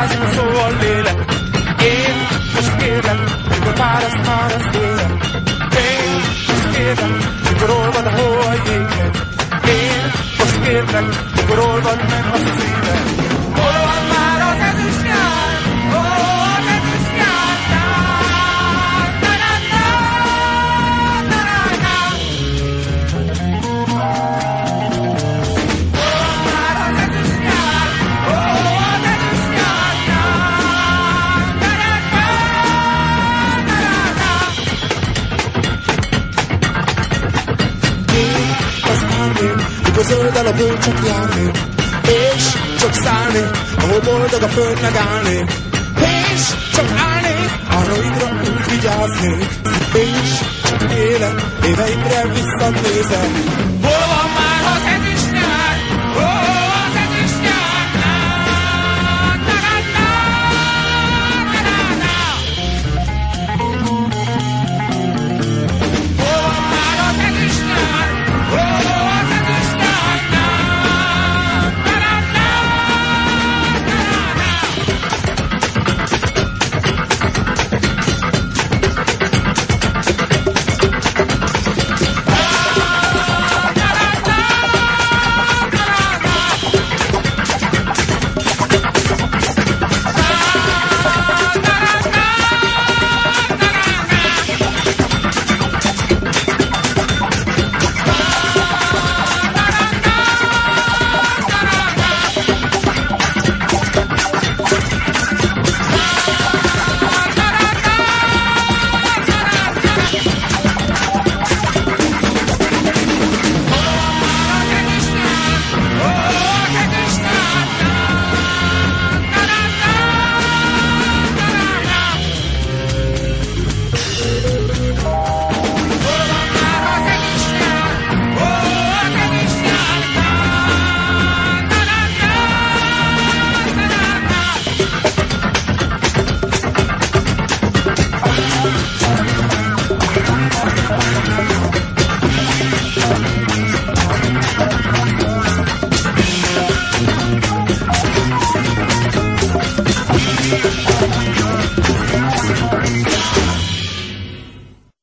I'm so later. Ain't just given, you could fight as hard as they. Ain't just given, you the whole year. Ain't just given, you could roll on the whole season. Mikor zöld a csak járni, és csak szállni, ahol boldog a föld megállni, és csak állni, arraidra úgy vigyázni, és csak élek, éveimre visszanézek. Hol